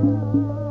t h a n